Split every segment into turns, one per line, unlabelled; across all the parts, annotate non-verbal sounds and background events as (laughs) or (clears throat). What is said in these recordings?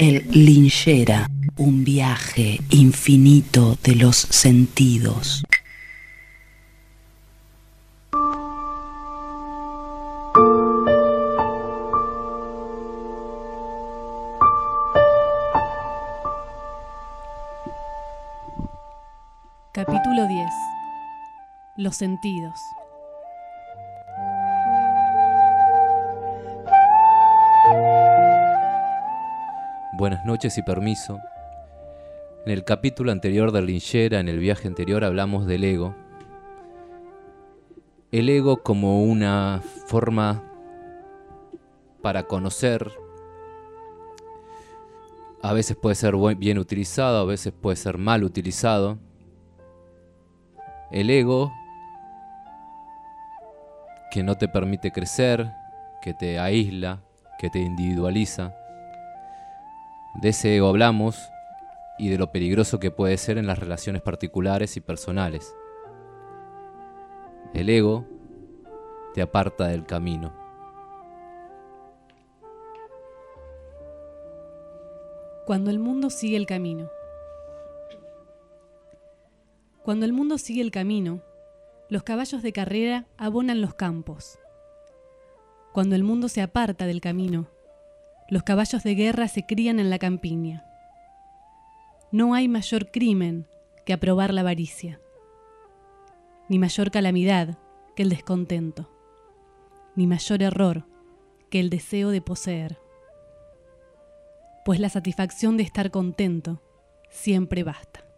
El linchera, un viaje infinito de los sentidos.
Capítulo 10. Los sentidos.
Buenas noches y permiso. En el capítulo anterior de Linchera, en el viaje anterior, hablamos del ego. El ego como una forma para conocer. A veces puede ser bien utilizado, a veces puede ser mal utilizado. El ego que no te permite crecer, que te aísla, que te individualiza. De ese ego hablamos y de lo peligroso que puede ser en las relaciones particulares y personales. El ego te aparta del camino.
Cuando el mundo sigue el camino. Cuando el mundo sigue el camino, los caballos de carrera abonan los campos. Cuando el mundo se aparta del camino, los caballos de guerra se crían en la campiña. No hay mayor crimen que aprobar la avaricia, ni mayor calamidad que el descontento, ni mayor error que el deseo de poseer. Pues la satisfacción de estar contento siempre basta.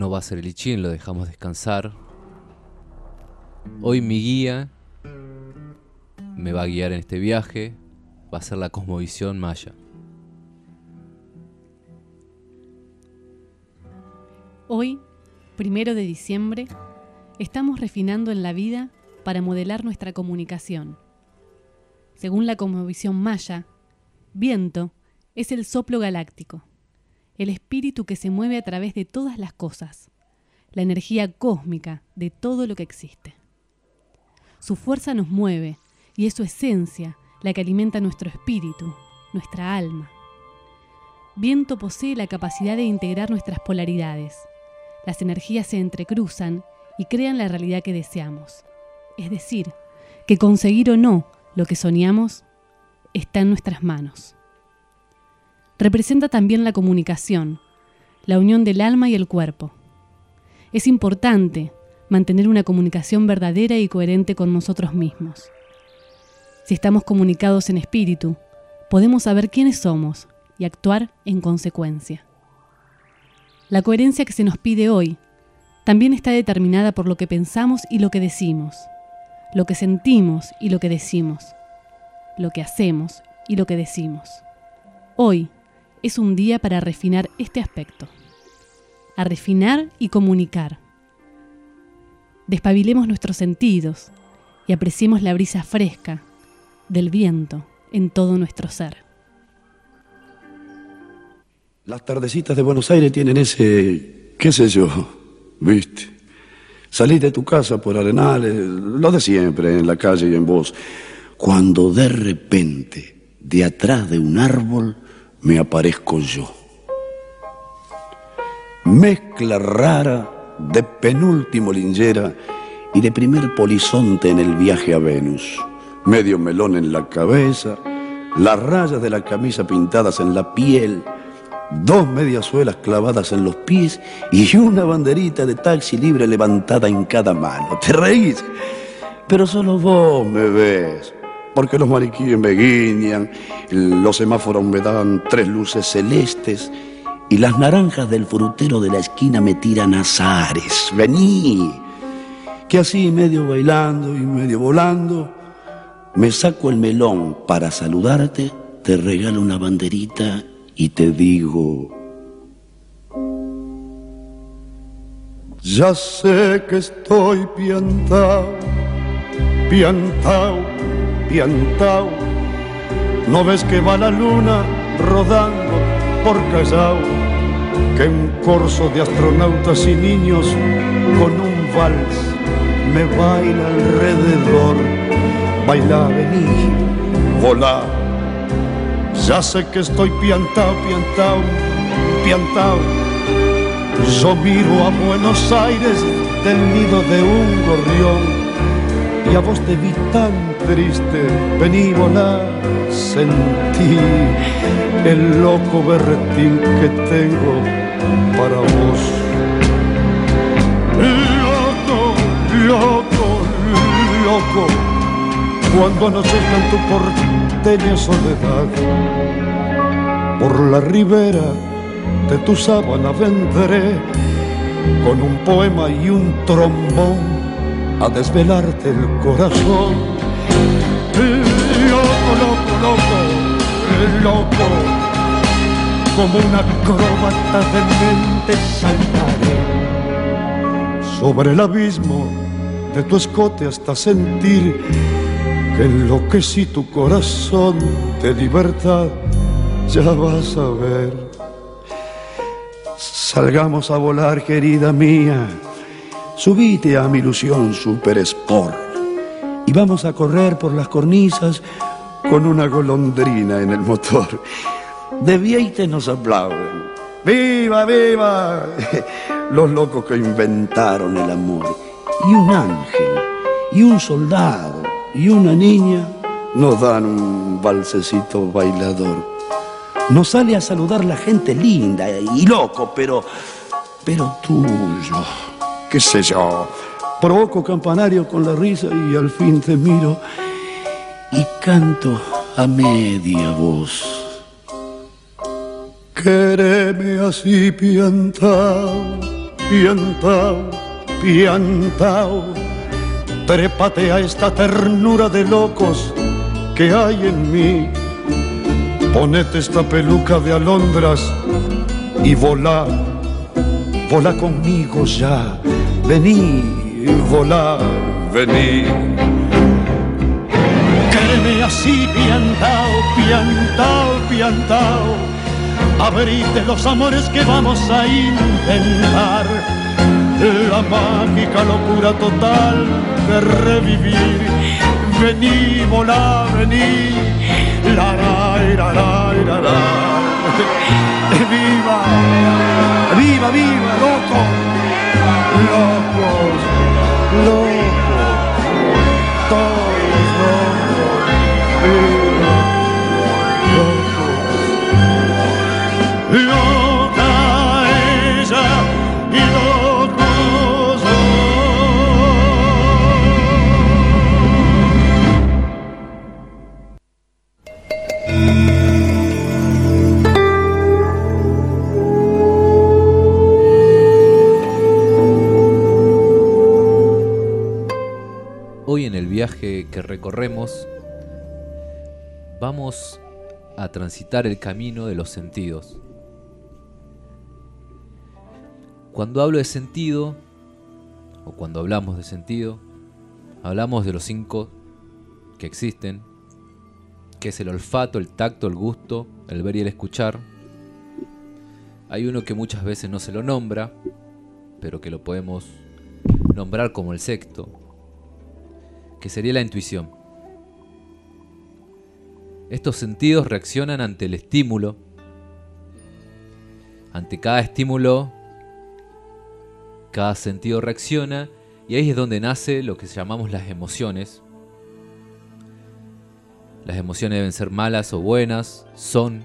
No va a ser el Ichin, lo dejamos descansar. Hoy mi guía me va a guiar en este viaje, va a ser la cosmovisión maya.
Hoy, primero de diciembre, estamos refinando en la vida para modelar nuestra comunicación. Según la cosmovisión maya, viento es el soplo galáctico, el espíritu que se mueve a través de todas las cosas, la energía cósmica de todo lo que existe. Su fuerza nos mueve y es su esencia la que alimenta nuestro espíritu, nuestra alma. Viento posee la capacidad de integrar nuestras polaridades. Las energías se entrecruzan y crean la realidad que deseamos. Es decir, que conseguir o no lo que soñamos está en nuestras manos representa también la comunicación, la unión del alma y el cuerpo. Es importante mantener una comunicación verdadera y coherente con nosotros mismos. Si estamos comunicados en espíritu, podemos saber quiénes somos y actuar en consecuencia. La coherencia que se nos pide hoy también está determinada por lo que pensamos y lo que decimos, lo que sentimos y lo que decimos, lo que hacemos y lo que decimos. Hoy, es un día para refinar este aspecto, a refinar y comunicar. Despabilemos nuestros sentidos y apreciemos la brisa fresca del viento en todo nuestro ser.
Las tardecitas de Buenos Aires tienen ese, qué sé yo, viste. Salís de tu casa por arenales, lo de siempre, en la calle y en vos, cuando de repente, de atrás de un árbol, me aparezco yo. Mezcla rara de penúltimo lingera y de primer polizonte en el viaje a Venus. Medio melón en la cabeza, las rayas de la camisa pintadas en la piel, dos mediasuelas clavadas en los pies y una banderita de taxi libre levantada en cada mano. ¿Te reís? Pero solo vos me ves porque los maniquíes me guiñan, los semáforos me dan tres luces celestes y las naranjas del frutero de la esquina me tiran azares. Vení, que así medio bailando y medio volando, me saco el melón para saludarte, te regalo una banderita y te digo... Ya sé que estoy piantao, piantao piantao. No ves que va la luna rodando por Callao, que un corso de astronautas y niños con un vals me baila alrededor. Baila, vení, volá. Ya sé que estoy piantao, piantao, piantao. Yo miro a Buenos Aires del nido de un gorrión y a vos te vi tan triste, vení volar, sentí el loco berretín que tengo para vos. Loco, loco, loco, cuando anochezca en tu porteña soledad, por la ribera de tu sábana vendré con un poema y un trombón a desvelarte el corazón. Loco, loco, loco, loco, como una acróbata de mente saltaré sobre el abismo de tu escote hasta sentir que enloquecí tu corazón de libertad. Ya vas a ver. Salgamos a volar, querida mía subite a mi ilusión Super Sport y vamos a correr por las cornisas con una golondrina en el motor. De Vieite nos aplauden. ¡Viva, viva! Los locos que inventaron el amor. Y un ángel, y un soldado, y una niña nos dan un balsecito bailador. Nos sale a saludar la gente linda y loco, pero, pero tuyo, qué sé yo. Provoco campanario con la risa y al fin te miro y canto a media voz. Quéreme así piantao, piantao, piantao. Trépate a esta ternura de locos que hay en mí. Ponete esta peluca de alondras y volá, volá conmigo ya. Vení, volá, vení. Quéreme así piantao, piantao, piantao abrite los amores que vamos a intentar. La mágica locura total de revivir. Vení, volá, vení. La, la, la, la, la, la. Viva, viva, viva, loco. Locos,
que recorremos vamos a transitar el camino de los sentidos. Cuando hablo de sentido, o cuando hablamos de sentido, hablamos de los cinco que existen, que es el olfato, el tacto, el gusto, el ver y el escuchar. Hay uno que muchas veces no se lo nombra, pero que lo podemos nombrar como el sexto, que sería la intuición. Estos sentidos reaccionan ante el estímulo. Ante cada estímulo, cada sentido reacciona y ahí es donde nace lo que llamamos las emociones. Las emociones deben ser malas o buenas, son.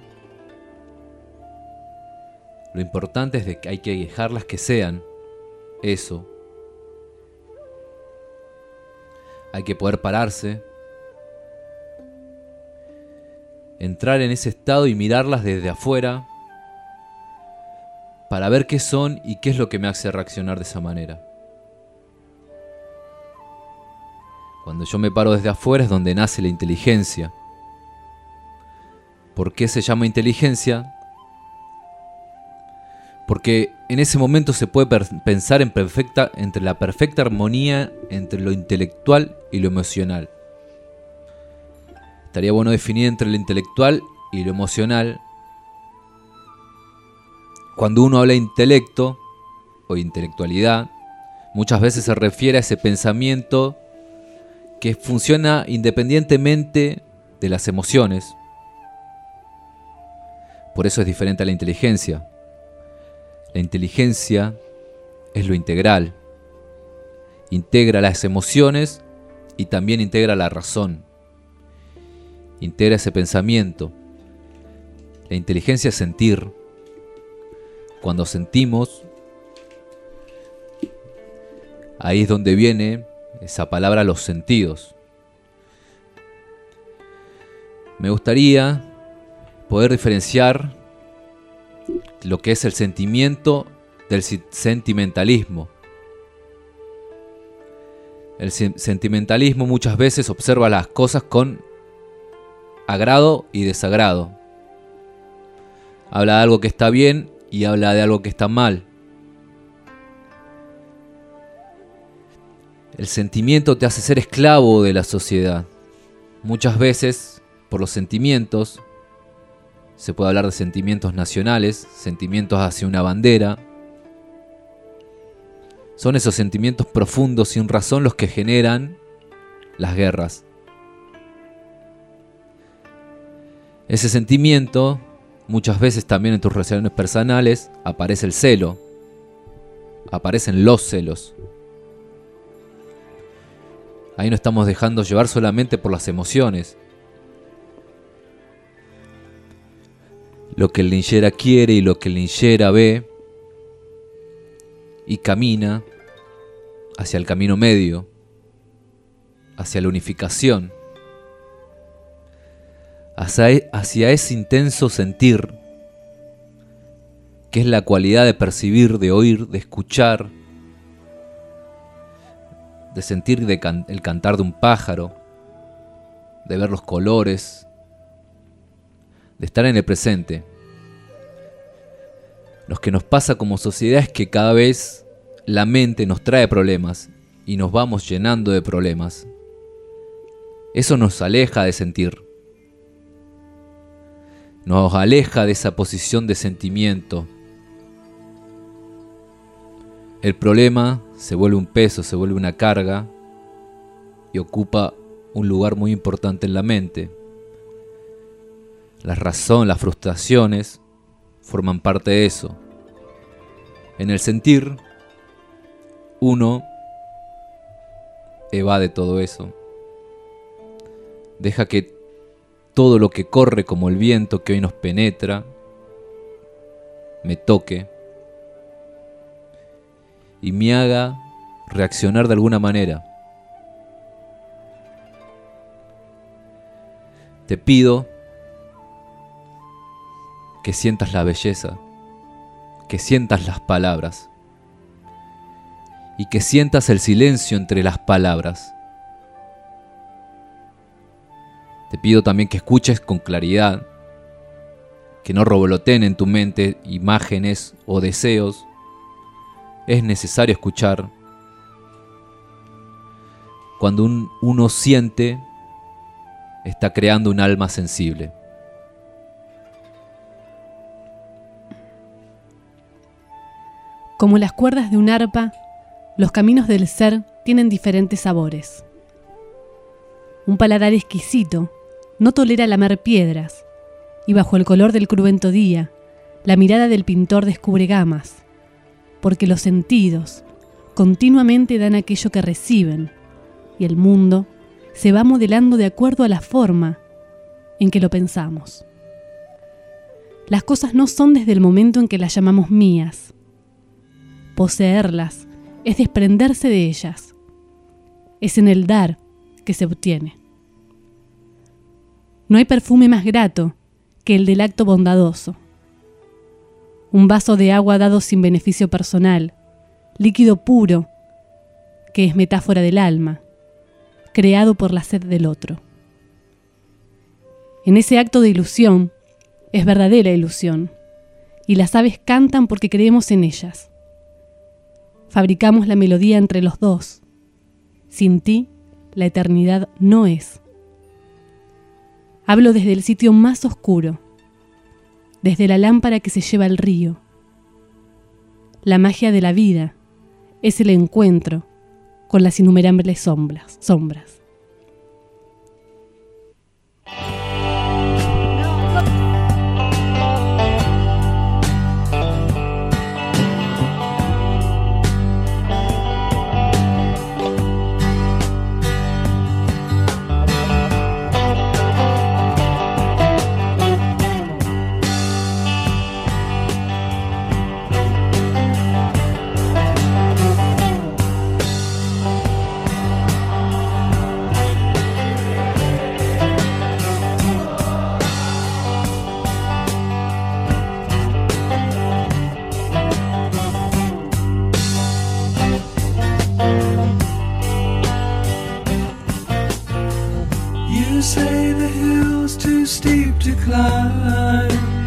Lo importante es que hay que dejarlas que sean eso. Hay que poder pararse, entrar en ese estado y mirarlas desde afuera para ver qué son y qué es lo que me hace reaccionar de esa manera. Cuando yo me paro desde afuera es donde nace la inteligencia. ¿Por qué se llama inteligencia? Porque en ese momento se puede pensar en perfecta, entre la perfecta armonía entre lo intelectual y lo emocional. Estaría bueno definir entre lo intelectual y lo emocional. Cuando uno habla de intelecto o intelectualidad, muchas veces se refiere a ese pensamiento que funciona independientemente de las emociones. Por eso es diferente a la inteligencia. La inteligencia es lo integral. Integra las emociones y también integra la razón. Integra ese pensamiento. La inteligencia es sentir. Cuando sentimos, ahí es donde viene esa palabra los sentidos. Me gustaría poder diferenciar lo que es el sentimiento del sentimentalismo. El sen- sentimentalismo muchas veces observa las cosas con agrado y desagrado. Habla de algo que está bien y habla de algo que está mal. El sentimiento te hace ser esclavo de la sociedad. Muchas veces, por los sentimientos, se puede hablar de sentimientos nacionales, sentimientos hacia una bandera, Son esos sentimientos profundos sin razón los que generan las guerras. Ese sentimiento, muchas veces también en tus relaciones personales, aparece el celo, aparecen los celos. Ahí no estamos dejando llevar solamente por las emociones. Lo que el linchera quiere y lo que el linchera ve y camina hacia el camino medio, hacia la unificación, hacia, e, hacia ese intenso sentir que es la cualidad de percibir, de oír, de escuchar, de sentir el cantar de un pájaro, de ver los colores, de estar en el presente. Lo que nos pasa como sociedad es que cada vez la mente nos trae problemas y nos vamos llenando de problemas. Eso nos aleja de sentir. Nos aleja de esa posición de sentimiento. El problema se vuelve un peso, se vuelve una carga y ocupa un lugar muy importante en la mente. La razón, las frustraciones forman parte de eso. En el sentir, uno evade todo eso. Deja que todo lo que corre como el viento que hoy nos penetra me toque y me haga reaccionar de alguna manera. Te pido que sientas la belleza, que sientas las palabras y que sientas el silencio entre las palabras. Te pido también que escuches con claridad, que no revoloteen en tu mente imágenes o deseos. Es necesario escuchar. Cuando uno siente, está creando un alma sensible.
Como las cuerdas de un arpa, los caminos del ser tienen diferentes sabores. Un paladar exquisito no tolera lamer piedras, y bajo el color del cruento día, la mirada del pintor descubre gamas, porque los sentidos continuamente dan aquello que reciben, y el mundo se va modelando de acuerdo a la forma en que lo pensamos. Las cosas no son desde el momento en que las llamamos mías, Poseerlas es desprenderse de ellas. Es en el dar que se obtiene. No hay perfume más grato que el del acto bondadoso. Un vaso de agua dado sin beneficio personal, líquido puro, que es metáfora del alma, creado por la sed del otro. En ese acto de ilusión es verdadera ilusión, y las aves cantan porque creemos en ellas. Fabricamos la melodía entre los dos. Sin ti, la eternidad no es. Hablo desde el sitio más oscuro, desde la lámpara que se lleva al río. La magia de la vida es el encuentro con las innumerables sombras. sombras.
say the hill's too steep
to
climb.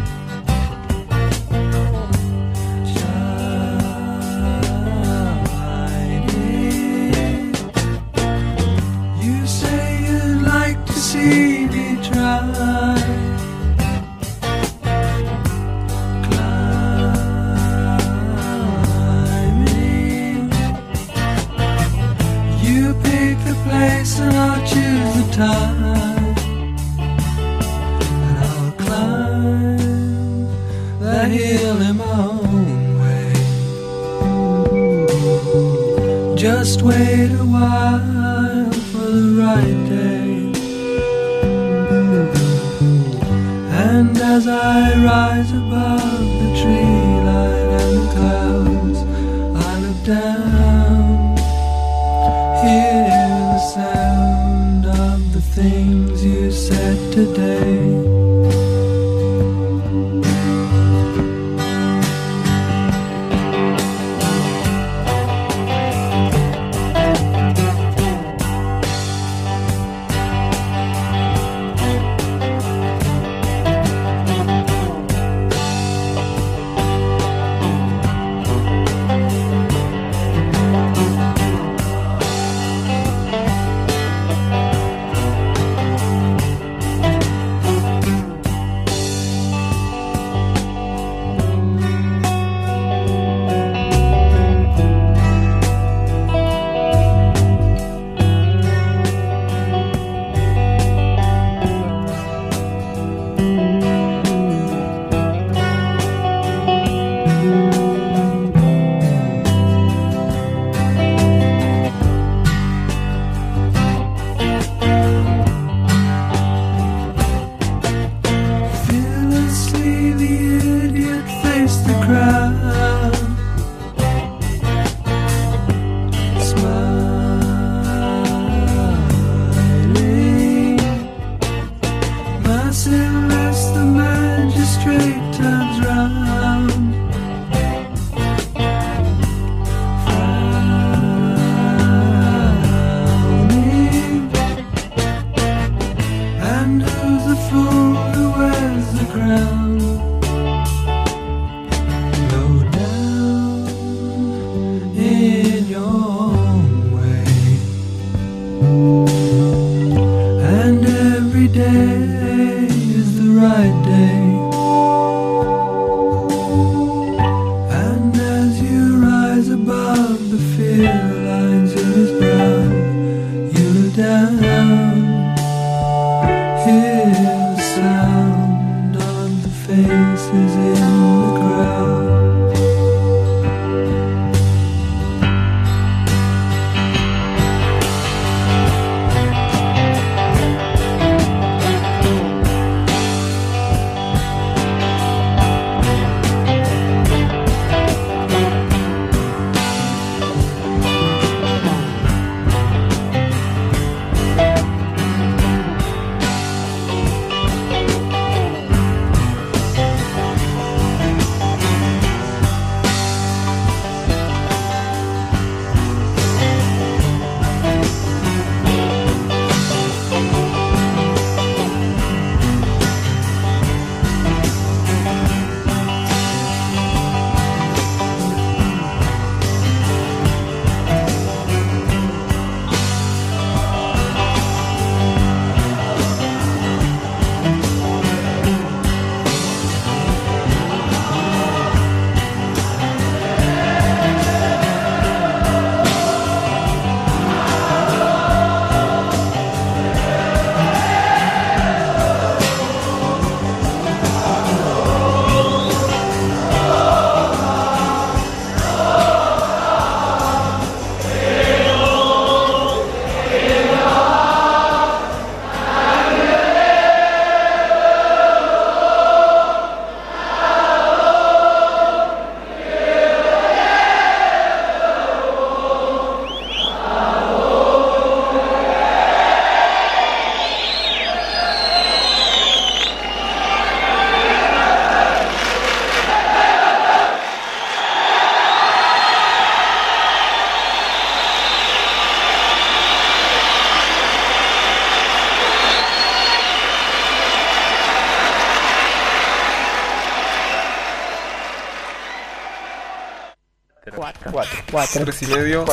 4.
3 y medio.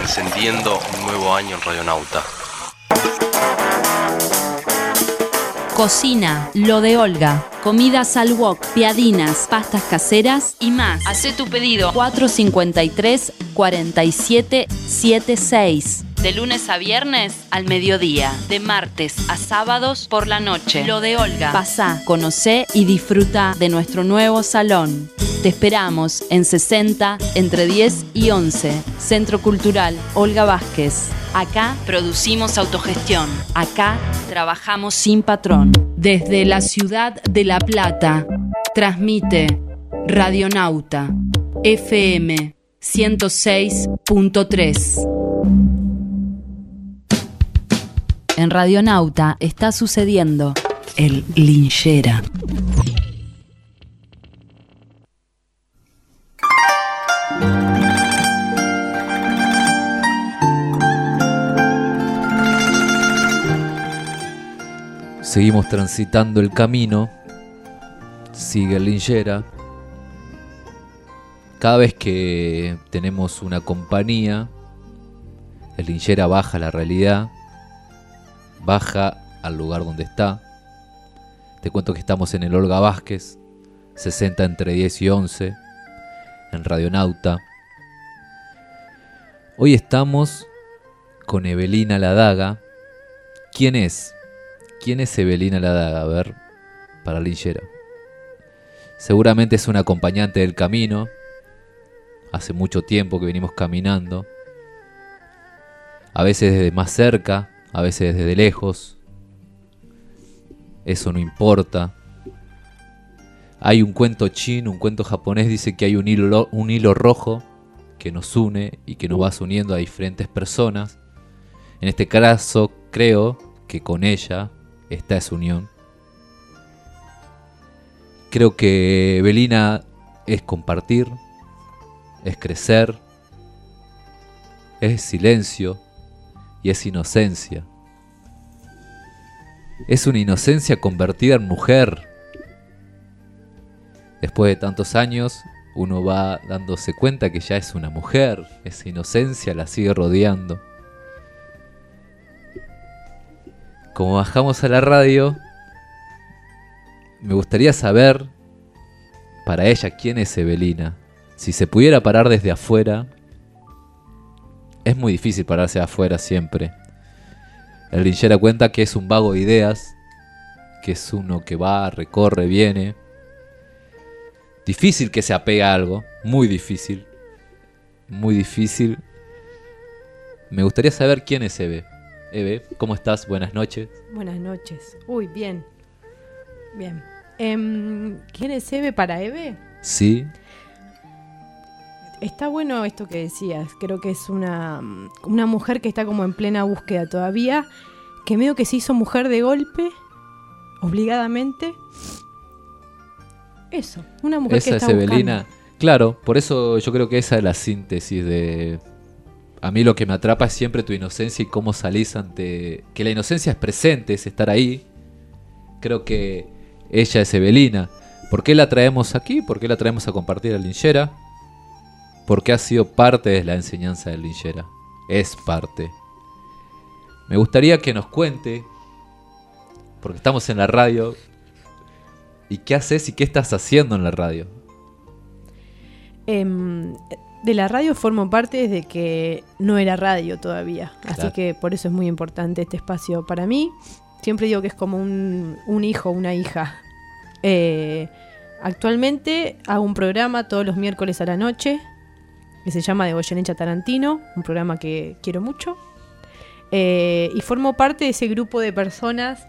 Encendiendo un nuevo año en Radionauta.
Cocina, lo de Olga,
comidas al wok, piadinas, pastas caseras y más. Hacé tu pedido 453 47 de lunes a viernes al mediodía, de martes a sábados por la noche. Lo de Olga. Pasá, conocé y disfruta de nuestro nuevo salón. Te esperamos en 60 entre 10 y 11. Centro Cultural Olga Vázquez. Acá producimos autogestión. Acá trabajamos sin patrón. Desde la ciudad de La Plata, transmite Radionauta FM 106.3. En Radionauta está sucediendo
El linchera.
Seguimos transitando el camino. Sigue el linchera. Cada vez que tenemos una compañía, el linchera baja la realidad, baja al lugar donde está. Te cuento que estamos en el Olga Vázquez, 60 entre 10 y 11, en Radionauta. Hoy estamos con Evelina Ladaga. ¿Quién es? ¿Quién es Evelina Ladaga? A ver, para Linchera. Seguramente es una acompañante del camino. Hace mucho tiempo que venimos caminando. A veces desde más cerca, a veces desde lejos. Eso no importa. Hay un cuento chino, un cuento japonés, dice que hay un hilo, un hilo rojo que nos une y que nos va uniendo a diferentes personas. En este caso, creo que con ella está esa unión. Creo que Belina es compartir, es crecer, es silencio y es inocencia. Es una inocencia convertida en mujer. Después de tantos años, uno va dándose cuenta que ya es una mujer. Esa inocencia la sigue rodeando. Como bajamos a la radio, me gustaría saber para ella quién es Evelina. Si se pudiera parar desde afuera, es muy difícil pararse afuera siempre. El linchera cuenta que es un vago de ideas, que es uno que va, recorre, viene. Difícil que se apega a algo, muy difícil. Muy difícil. Me gustaría saber quién es Eve. Eve, ¿cómo estás? Buenas noches.
Buenas noches. Uy, bien. Bien. Em, ¿Quién es Eve para Eve?
Sí.
Está bueno esto que decías. Creo que es una, una mujer que está como en plena búsqueda todavía. Que medio que se hizo mujer de golpe, obligadamente. Eso, una mujer
Esa
que
es
está
Evelina.
buscando.
Claro, por eso yo creo que esa es la síntesis de... A mí lo que me atrapa es siempre tu inocencia y cómo salís ante... Que la inocencia es presente, es estar ahí. Creo que ella es Evelina. ¿Por qué la traemos aquí? ¿Por qué la traemos a compartir a Linchera? Porque ha sido parte de la enseñanza de Linchera. Es parte. Me gustaría que nos cuente, porque estamos en la radio, ¿y qué haces y qué estás haciendo en la radio?
Em, de la radio formo parte desde que no era radio todavía. Así que por eso es muy importante este espacio para mí. Siempre digo que es como un, un hijo, una hija. Eh, actualmente hago un programa todos los miércoles a la noche que se llama De Goyenecha Tarantino, un programa que quiero mucho. Eh, y formo parte de ese grupo de personas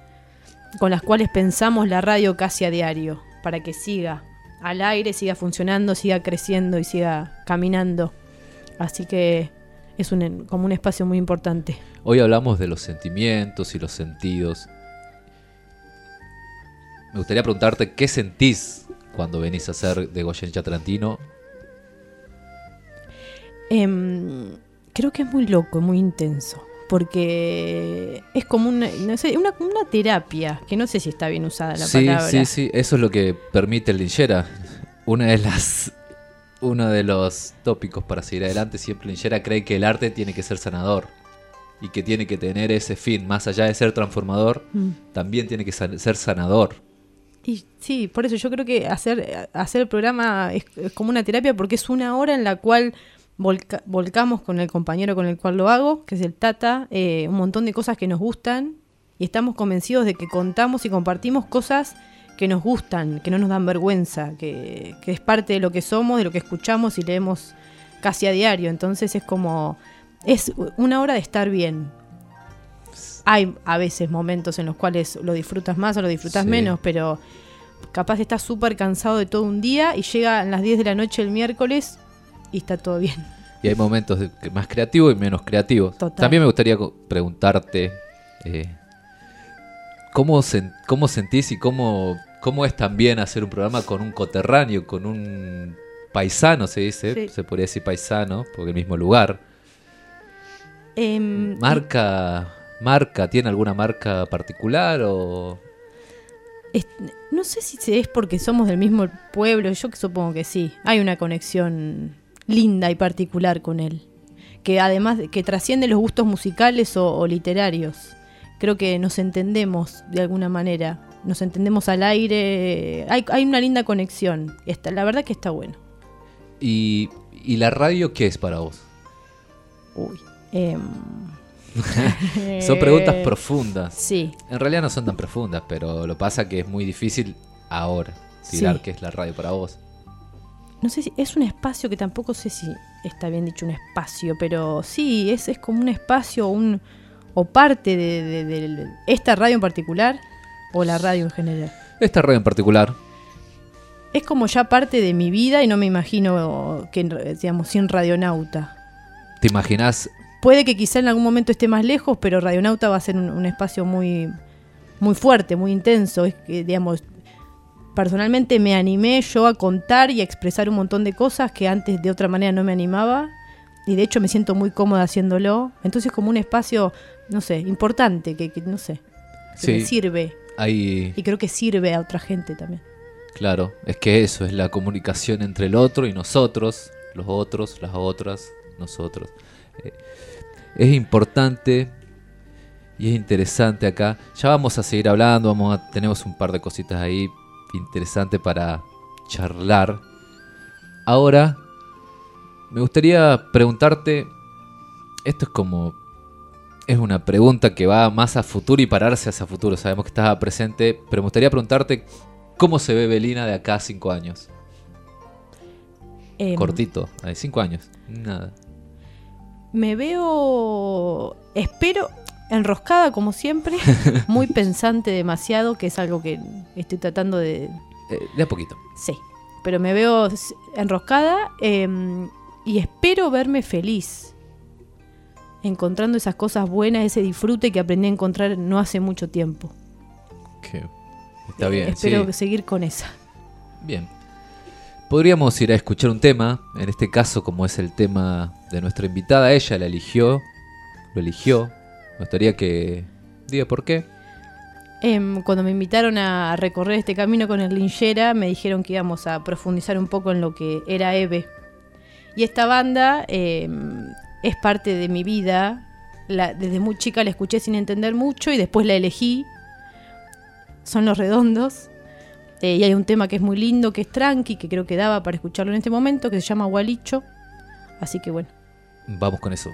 con las cuales pensamos la radio casi a diario, para que siga al aire, siga funcionando, siga creciendo y siga caminando. Así que es un, como un espacio muy importante.
Hoy hablamos de los sentimientos y los sentidos. Me gustaría preguntarte qué sentís cuando venís a hacer de Goyenecha Tarantino.
Em, creo que es muy loco, muy intenso. Porque es como una, no sé, una, una terapia, que no sé si está bien usada la
sí,
palabra.
sí, sí, eso es lo que permite el linchera. Una de las uno de los tópicos para seguir adelante, siempre Linchera cree que el arte tiene que ser sanador y que tiene que tener ese fin, más allá de ser transformador,
Mm.
también tiene que ser sanador.
Y sí, por eso yo creo que hacer, hacer el programa es, es como una terapia porque es una hora en la cual volca- volcamos con el compañero con el cual lo hago, que es el Tata, eh, un montón de cosas que nos gustan y estamos convencidos de que contamos y compartimos cosas que nos gustan, que no nos dan vergüenza, que, que es parte de lo que somos, de lo que escuchamos y leemos casi a diario. Entonces es como, es una hora de estar bien. Hay a veces momentos en los cuales lo disfrutas más o lo disfrutas
Sí.
menos, pero capaz estás súper cansado de todo un día y llega a las 10 de la noche el miércoles y está todo bien.
Y hay momentos más creativos y menos creativos.
Total.
También me gustaría preguntarte eh, ¿cómo, sen- cómo sentís y cómo, cómo es también hacer un programa con un coterráneo, con un paisano, se dice,
Sí.
se podría decir paisano, porque el mismo lugar.
Em,
Marca, marca, ¿tiene alguna marca particular o
Es- no sé si es porque somos del mismo pueblo, yo que supongo que sí. Hay una conexión linda y particular con él. Que además de- que trasciende los gustos musicales o, o literarios. Creo que nos entendemos de alguna manera. Nos entendemos al aire. Hay, hay una linda conexión. Está, la verdad que está bueno.
y, y la radio qué es para vos?
Uy. em, (laughs)
Son preguntas
eh,
profundas.
Sí.
En realidad no son tan profundas, pero lo pasa que es muy difícil ahora tirar
Sí.
qué es la radio para vos.
No sé si es un espacio que tampoco sé si está bien dicho un espacio, pero sí, es, es como un espacio un, o parte de, de- de esta radio en particular o la radio en general.
Esta radio en particular,
Es como ya parte de mi vida y no me imagino que, digamos, sin radionauta.
¿te imaginás?
Puede que quizá en algún momento esté más lejos, pero radionauta va a ser un, un espacio muy, muy fuerte, muy intenso. Es que, digamos, personalmente me animé yo a contar y a expresar un montón de cosas que antes de otra manera no me animaba. Y de hecho me siento muy cómoda haciéndolo. Entonces como un espacio, no sé, importante, que, que no sé, que me
Sí.
sirve.
Hay,
Y creo que sirve a otra gente también.
claro, es que eso es la comunicación entre el otro y nosotros, los otros, las otras, nosotros. Eh, es importante y es interesante acá. Ya vamos a seguir hablando, vamos a, tenemos un par de cositas ahí interesantes para charlar. Ahora, me gustaría preguntarte, esto es como, es una pregunta que va más a futuro y pararse hacia futuro. Sabemos que estás presente, pero me gustaría preguntarte cómo se ve Belina de acá a cinco años.
Em,
Cortito, de cinco años, nada.
Me veo, espero, enroscada como siempre, (laughs) muy pensante demasiado, que es algo que estoy tratando de,
Eh, de a poquito.
Sí, pero me veo enroscada em, y espero verme feliz. Encontrando esas cosas buenas, ese disfrute que aprendí a encontrar no hace mucho tiempo.
Que está bien,
Espero
sí.
seguir con esa.
Bien. Podríamos ir a escuchar un tema, en este caso como es el tema de nuestra invitada, ella la eligió, lo eligió. Me gustaría que diga por qué.
Em, cuando me invitaron a recorrer este camino con el Linchera, me dijeron que íbamos a profundizar un poco en lo que era Eve. Y esta banda em, es parte de mi vida. La- desde muy chica la escuché sin entender mucho y después la elegí. Son los redondos. Eh, y hay un tema que es muy lindo, que es tranqui, que creo que daba para escucharlo en este momento, que se llama Gualicho. Así que bueno.
Vamos con eso.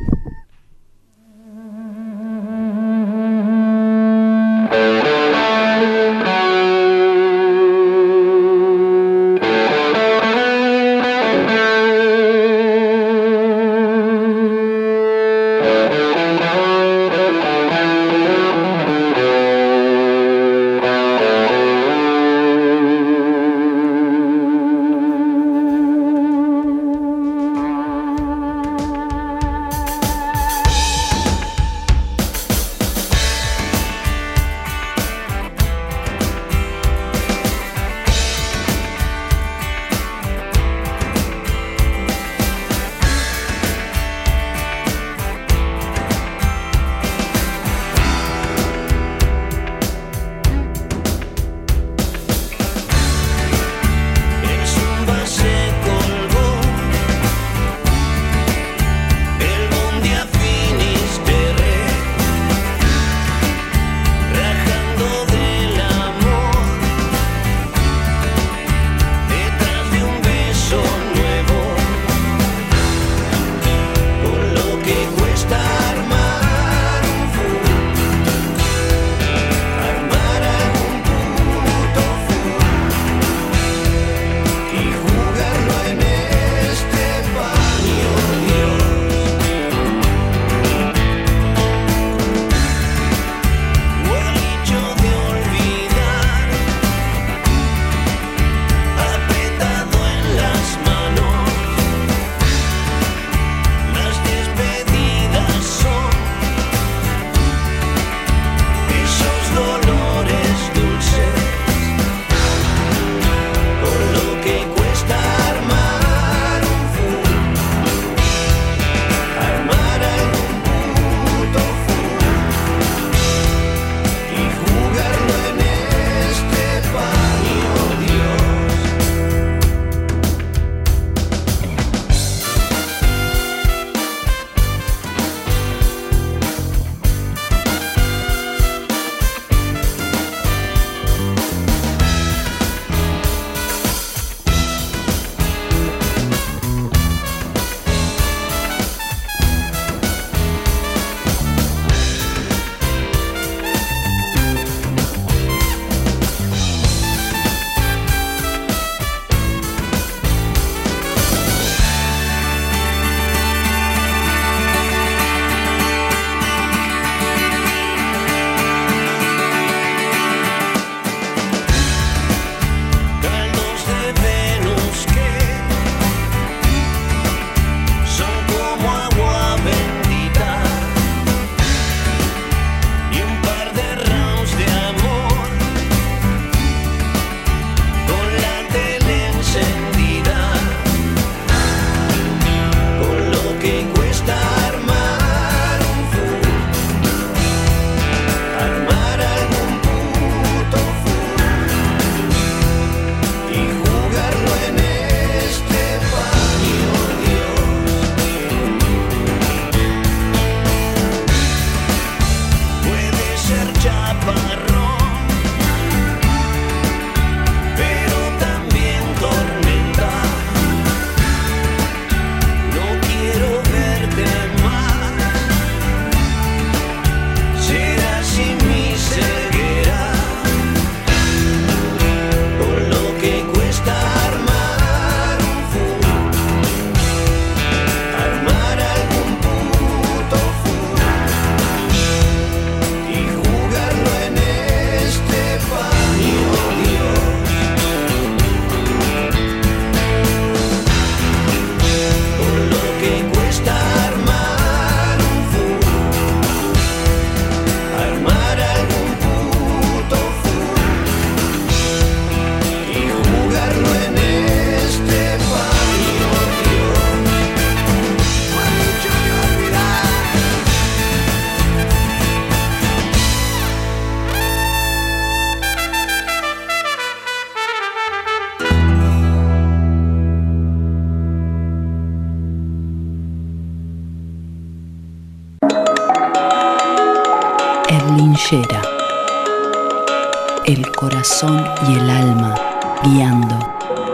Corazón y el alma guiando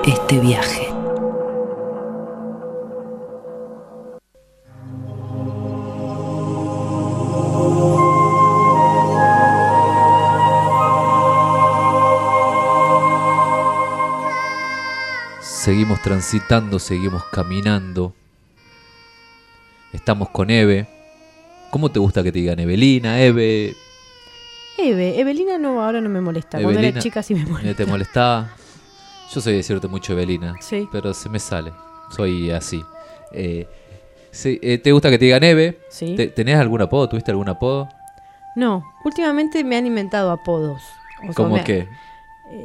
este viaje.
Seguimos transitando, seguimos caminando. Estamos con Eve. ¿Cómo te gusta que te digan Evelina, Eve?
Eve, Evelina no, ahora no me molesta. Cuando
Evelina,
era chica sí me
¿eh,
molesta.
¿Te molestaba? Yo soy decirte mucho Evelina,
Sí.
pero se me sale. Soy así. Eh, sí, eh, ¿Te gusta que te digan Eve?
Sí.
¿Te- ¿Tenés algún apodo? ¿Tuviste algún apodo?
No, últimamente me han inventado apodos. O
¿Cómo qué?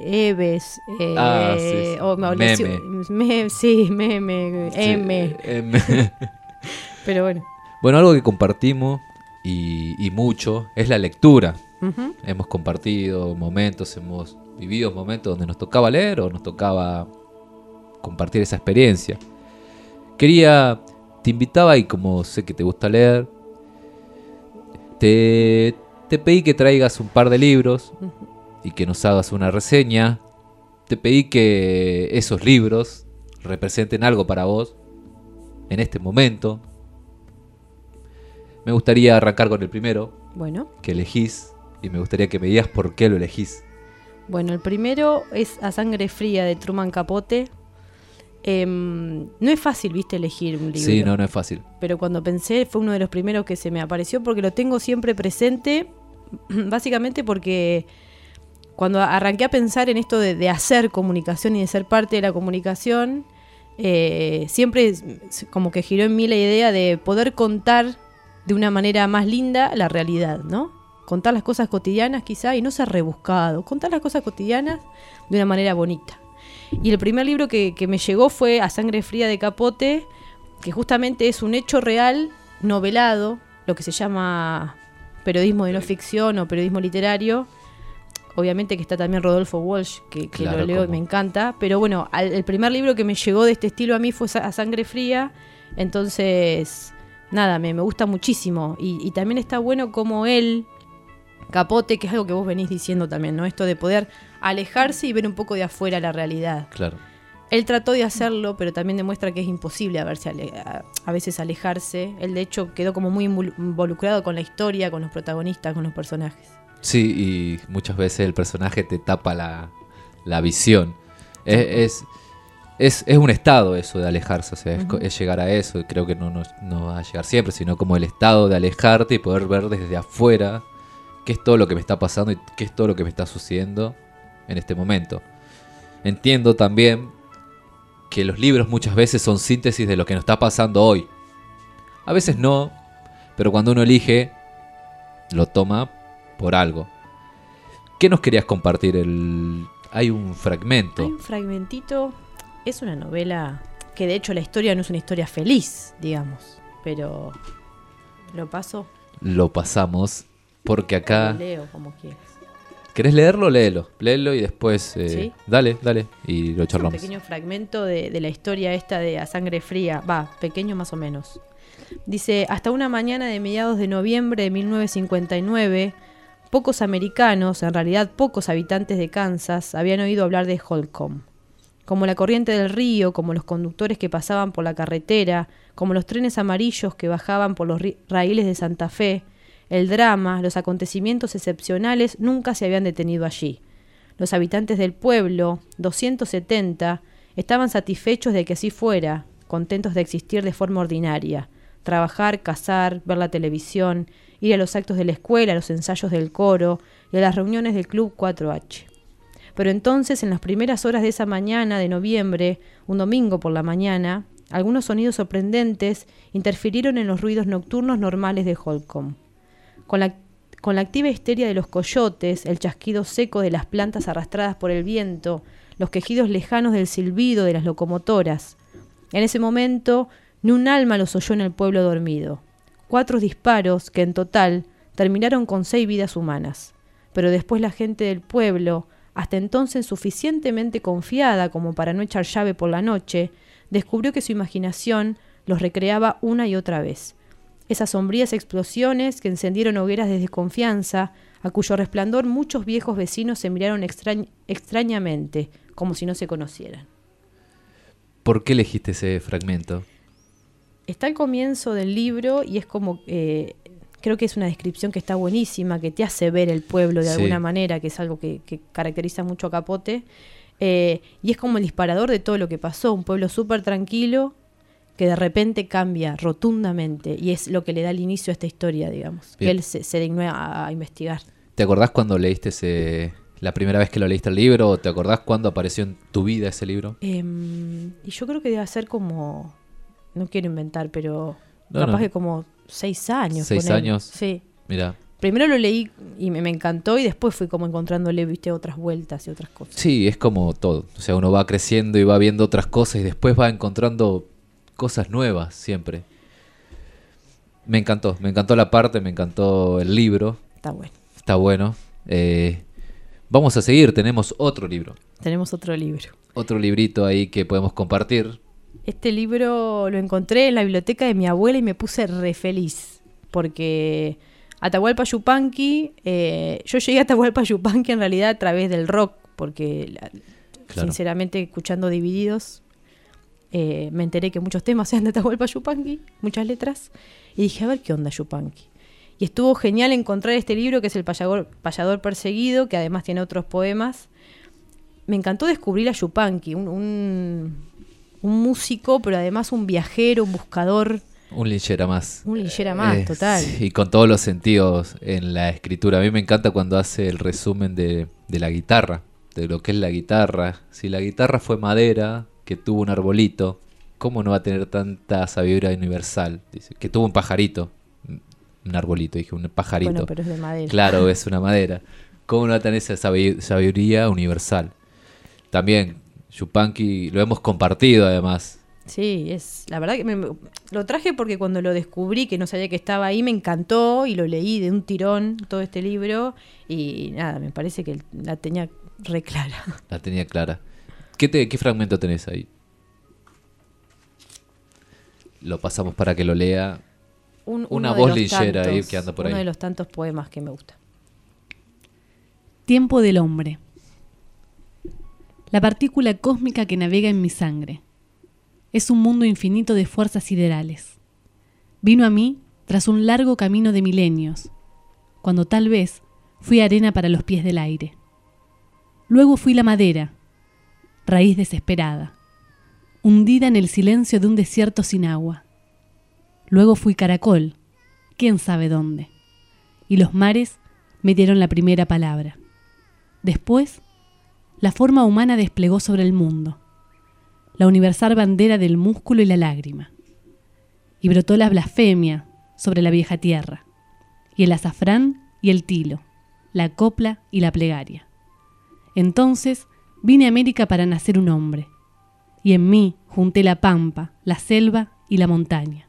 Eves, eh,
Ah, sí, sí.
o me-
Meme.
me- sí, meme,
Sí,
M.
M. (laughs)
Pero bueno.
bueno, algo que compartimos y, y mucho es la lectura. Hemos compartido momentos, hemos vivido momentos donde nos tocaba leer o nos tocaba compartir esa experiencia. Quería, te invitaba y como sé que te gusta leer, te, te pedí que traigas un par de libros y que nos hagas una reseña. Te pedí que esos libros representen algo para vos en este momento. Me gustaría arrancar con el primero
Bueno,
que elegís y me gustaría que me digas por qué lo elegís.
bueno, el primero es A Sangre Fría de Truman Capote. Em, no es fácil, viste, elegir un libro.
Sí, no, no es fácil.
pero cuando pensé fue uno de los primeros que se me apareció porque lo tengo siempre presente, (clears throat) básicamente porque cuando arranqué a pensar en esto de, de hacer comunicación y de ser parte de la comunicación, eh, siempre como que giró en mí la idea de poder contar de una manera más linda la realidad, ¿no? Contar las cosas cotidianas quizá y no ser rebuscado, contar las cosas cotidianas de una manera bonita. Y el primer libro que, que me llegó fue A Sangre Fría de Capote, que justamente es un hecho real novelado, lo que se llama periodismo de no ficción o periodismo literario. Obviamente que está también Rodolfo Walsh, que, que
Claro,
lo leo y me encanta. Pero bueno, al- el primer libro que me llegó de este estilo a mí fue A Sangre Fría. Entonces, nada, me, me gusta muchísimo. Y, y también está bueno como él, Capote, que es algo que vos venís diciendo también, ¿no? Esto de poder alejarse y ver un poco de afuera la realidad.
Claro.
Él trató de hacerlo, pero también demuestra que es imposible a, verse ale- a, a veces alejarse. Él, de hecho, quedó como muy involu- involucrado con la historia, con los protagonistas, con los personajes.
Sí, y muchas veces el personaje te tapa la, la visión. Es, es, es, es un estado eso de alejarse, o sea, es llegar a eso. y Creo que no, no, no va a llegar siempre, sino como el estado de alejarte y poder ver desde afuera qué es todo lo que me está pasando y qué es todo lo que me está sucediendo en este momento. Entiendo también que los libros muchas veces son síntesis de lo que nos está pasando hoy. A veces no, pero cuando uno elige, lo toma por algo. ¿Qué nos querías compartir? El... Hay un fragmento.
Hay un fragmentito, es una novela que de hecho la historia no es una historia feliz, digamos, pero lo paso,
Lo pasamos porque acá...
leo como quieras.
¿Querés leerlo? Léelo. Léelo y después... eh,
Sí.
Dale, dale. Y lo
Un
charlamos.
pequeño fragmento de, de la historia esta de A Sangre Fría. Va, pequeño más o menos. Dice, hasta una mañana de mediados de noviembre de 1959, pocos americanos, en realidad pocos habitantes de Kansas, habían oído hablar de Holcomb. Como la corriente del río, como los conductores que pasaban por la carretera, como los trenes amarillos que bajaban por los raíles de Santa Fe, el drama, los acontecimientos excepcionales nunca se habían detenido allí. Los habitantes del pueblo, 270, estaban satisfechos de que así fuera, contentos de existir de forma ordinaria, trabajar, cazar, ver la televisión, ir a los actos de la escuela, a los ensayos del coro y a las reuniones del Club 4H. Pero entonces, en las primeras horas de esa mañana de noviembre, un domingo por la mañana, algunos sonidos sorprendentes interfirieron en los ruidos nocturnos normales de Holcomb. Con la, activa histeria de los coyotes, el chasquido seco de las plantas arrastradas por el viento, los quejidos lejanos del silbido de las locomotoras. En ese momento, ni un alma los oyó en el pueblo dormido. Cuatro disparos que en total terminaron con seis vidas humanas. Pero después la gente del pueblo, hasta entonces suficientemente confiada como para no echar llave por la noche, descubrió que su imaginación los recreaba una y otra vez. Esas sombrías explosiones que encendieron hogueras de desconfianza a cuyo resplandor muchos viejos vecinos se miraron extrañ- extrañamente, como si no se conocieran.
¿Por qué elegiste ese fragmento?
Está al comienzo del libro y es como, eh, creo que es una descripción que está buenísima, que te hace ver el pueblo de
Sí.
alguna manera, que es algo que, que caracteriza mucho a Capote. Eh, y es como el disparador de todo lo que pasó, un pueblo súper tranquilo que de repente cambia rotundamente y es lo que le da el inicio a esta historia, digamos, que él se, se dignó a, a investigar.
¿Te acordás cuando leíste ese, la primera vez que lo leíste el libro? ¿O te acordás cuándo apareció en tu vida ese libro?
Em, y yo creo que debe ser como, no quiero inventar, pero
No,
capaz
no.
que como seis años.
¿Seis años?
Sí.
Mira,
Primero lo leí y me, me encantó y después fui como encontrándole, viste, otras vueltas y otras cosas.
sí, es como todo. O sea, uno va creciendo y va viendo otras cosas y después va encontrando cosas nuevas siempre. Me encantó, me encantó la parte, me encantó el libro.
Está bueno.
Está bueno. Eh, vamos a seguir, tenemos otro libro.
Tenemos otro libro.
Otro librito ahí que podemos compartir.
Este libro lo encontré en la biblioteca de mi abuela y me puse re feliz. Porque Atahualpa Yupanqui, eh, yo llegué a Atahualpa Yupanqui en realidad a través del rock, porque
Claro.
sinceramente escuchando Divididos eh, me enteré que muchos temas sean de Atahualpa Yupanqui, muchas letras, y dije, a ver qué onda Yupanqui. Y estuvo genial encontrar este libro que es El payador, payador perseguido, que además tiene otros poemas. Me encantó descubrir a Yupanqui, un, un, un músico, pero además un viajero, un buscador,
Un linchera más.
un linchera más,
Eh,
total.
y con todos los sentidos en la escritura. A mí me encanta cuando hace el resumen de, de la guitarra, de lo que es la guitarra. Si la guitarra fue madera, que tuvo un arbolito, ¿cómo no va a tener tanta sabiduría universal? Dice, que tuvo un pajarito. Un arbolito, dije, un pajarito.
Bueno, pero es de madera.
Claro, es una madera. ¿Cómo no va a tener esa sabi- sabiduría universal? También, Yupanqui, lo hemos compartido además.
Sí, es la verdad que me- lo traje porque cuando lo descubrí, que no sabía que estaba ahí, me encantó y lo leí de un tirón todo este libro y nada, me parece que la tenía re clara.
La tenía clara. ¿Qué, te- qué fragmento tenés ahí? Lo pasamos para que lo lea.
Un-
Una
uno
voz linchera ahí que anda por
Uno
ahí.
de los tantos poemas que me gusta.
Tiempo del hombre. La partícula cósmica que navega en mi sangre. Es un mundo infinito de fuerzas siderales. Vino a mí tras un largo camino de milenios, cuando tal vez fui arena para los pies del aire. Luego fui la madera, raíz desesperada, hundida en el silencio de un desierto sin agua. Luego fui caracol, quién sabe dónde. Y los mares me dieron la primera palabra. Después, la forma humana desplegó sobre el mundo, la universal bandera del músculo y la lágrima. Y brotó la blasfemia sobre la vieja tierra, y el azafrán y el tilo, la copla y la plegaria. Entonces vine a América para nacer un hombre, y en mí junté la pampa, la selva y la montaña.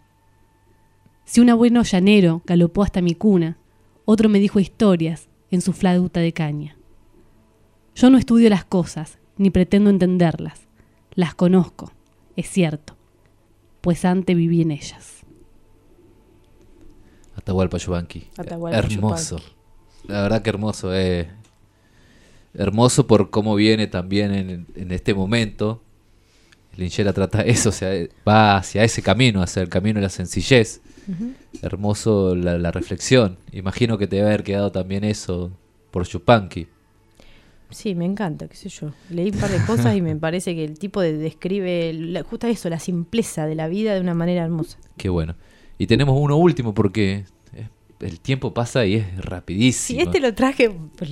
Si un abuelo llanero galopó hasta mi cuna, otro me dijo historias en su flauta de caña. Yo no estudio las cosas, ni pretendo entenderlas. Las conozco, es cierto, pues antes viví en ellas.
Atahualpa Yupanqui.
Atahualpa
hermoso.
Yupanqui.
La verdad que hermoso. eh. Hermoso por cómo viene también en, en este momento. Linchera trata (laughs) eso, o sea, va hacia ese camino, hacia el camino de la sencillez. Hermoso la, la reflexión. Imagino que te debe haber quedado también eso por Yupanqui.
Sí, me encanta, qué sé yo. Leí un par de cosas y me parece que el tipo de- describe la- justo eso, la simpleza de la vida de una manera hermosa.
Qué bueno. Y tenemos uno último porque el tiempo pasa y es rapidísimo.
este lo traje por-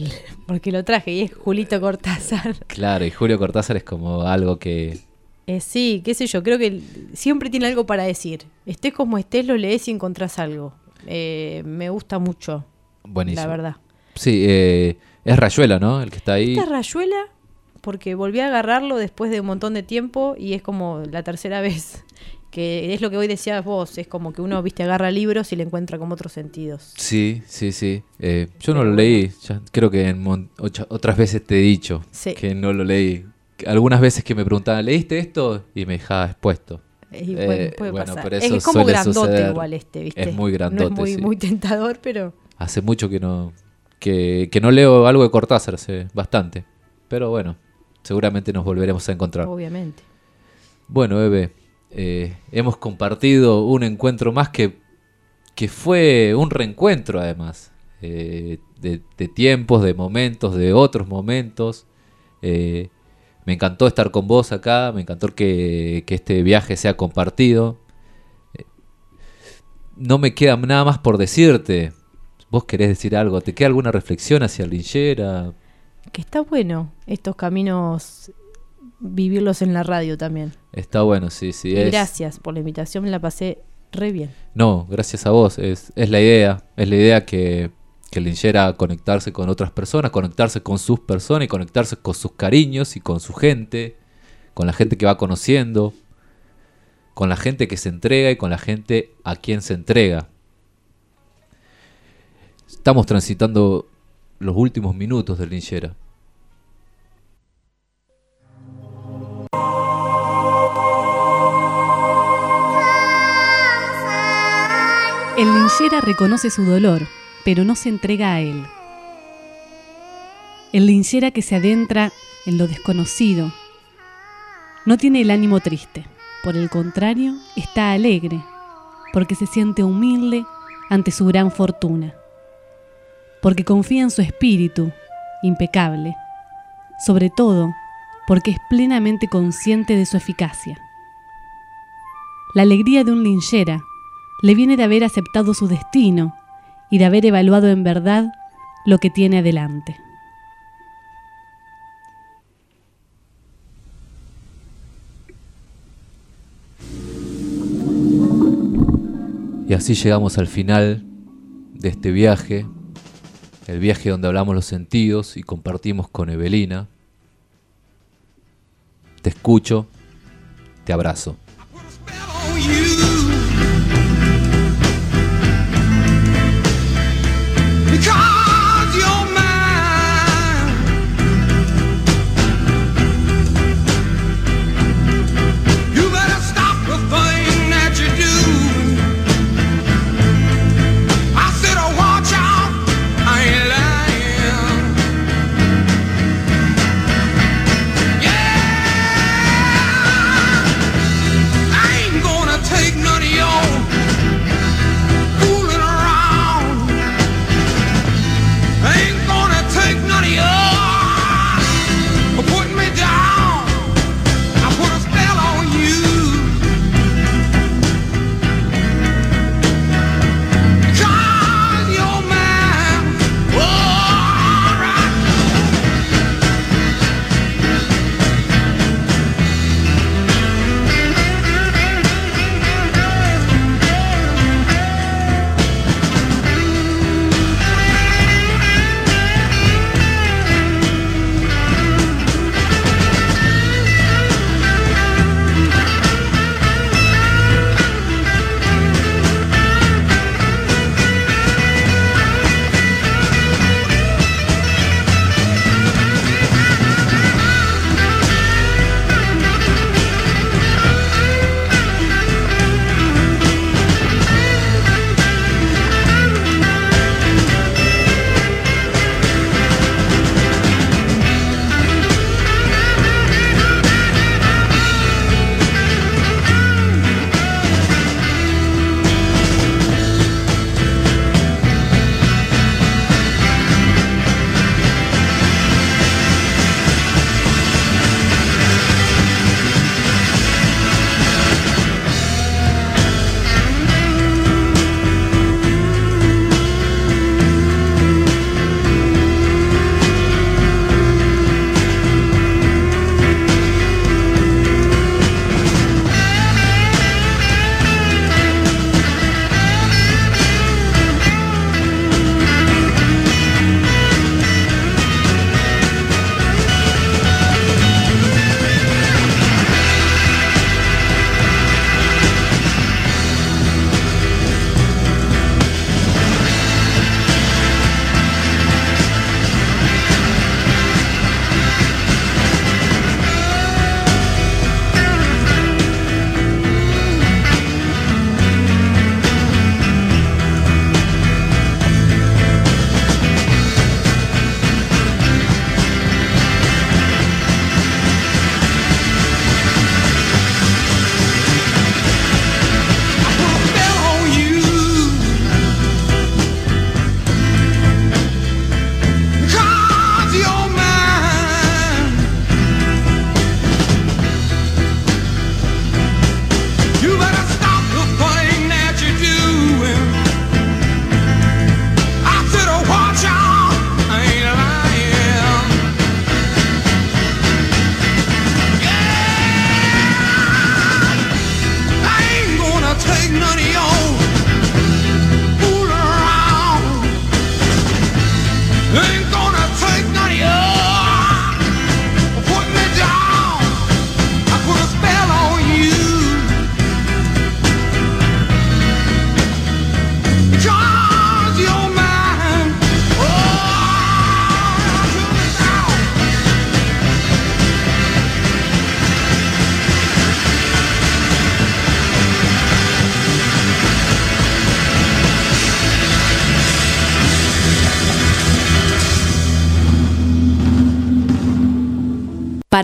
porque lo traje y es Julito Cortázar.
Claro, y Julio Cortázar es como algo que...
Eh, sí, qué sé yo, creo que siempre tiene algo para decir. Estés como estés, lo lees y encontrás algo. Eh, me gusta mucho,
Buenísimo.
la verdad.
Sí, eh, es Rayuela, ¿no? El que está ahí.
Esta rayuela, porque volví a agarrarlo después de un montón de tiempo y es como la tercera vez. Que es lo que hoy decías vos, es como que uno, viste, agarra libros y le encuentra como otros sentidos.
Sí, sí, sí. Eh, yo no lo leí. Ya creo que en mon- otras veces te he dicho
Sí.
que no lo leí. Algunas veces que me preguntaban, ¿leíste esto? Y me dejaba expuesto.
Y
Eh,
bueno, puede
bueno,
pasar.
pero
es,
eso
es como
suele
grandote
suceder.
igual este, viste.
Es muy
No
grandote,
es muy,
sí.
muy tentador, pero
Hace mucho que no, que, que no leo algo de Cortázar hace bastante. Pero bueno, seguramente nos volveremos a encontrar.
Obviamente.
Bueno, Eve, eh, hemos compartido un encuentro más que, que fue un reencuentro además. eh, de, tiempos, de momentos, de otros momentos. Eh, me encantó estar con vos acá, me encantó que, que este viaje sea compartido. No me queda nada más por decirte. ¿Vos querés decir algo? ¿Te queda alguna reflexión hacia Linchera?
Que está bueno estos caminos, vivirlos en la radio también.
Está bueno, sí, sí. Es-
gracias por la invitación, me la pasé re bien.
No, gracias a vos. Es, es la idea. Es la idea que, que Linchera conectarse con otras personas, conectarse con sus personas y conectarse con sus cariños y con su gente, con la gente que va conociendo, con la gente que se entrega y con la gente a quien se entrega. Estamos transitando los últimos minutos de Linchera.
El linchera reconoce su dolor, pero no se entrega a él. El linchera que se adentra en lo desconocido no tiene el ánimo triste, por el contrario, está alegre, porque se siente humilde ante su gran fortuna, porque confía en su espíritu, impecable, sobre todo porque es plenamente consciente de su eficacia. La alegría de un linchera le viene de haber aceptado su destino y de haber evaluado en verdad lo que tiene adelante.
Y así llegamos al final de este viaje, el viaje donde hablamos los sentidos y compartimos con Evelina. Te escucho, te abrazo.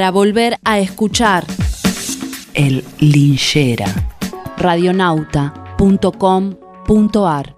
Para volver a escuchar
El linchera.
radionauta.com.ar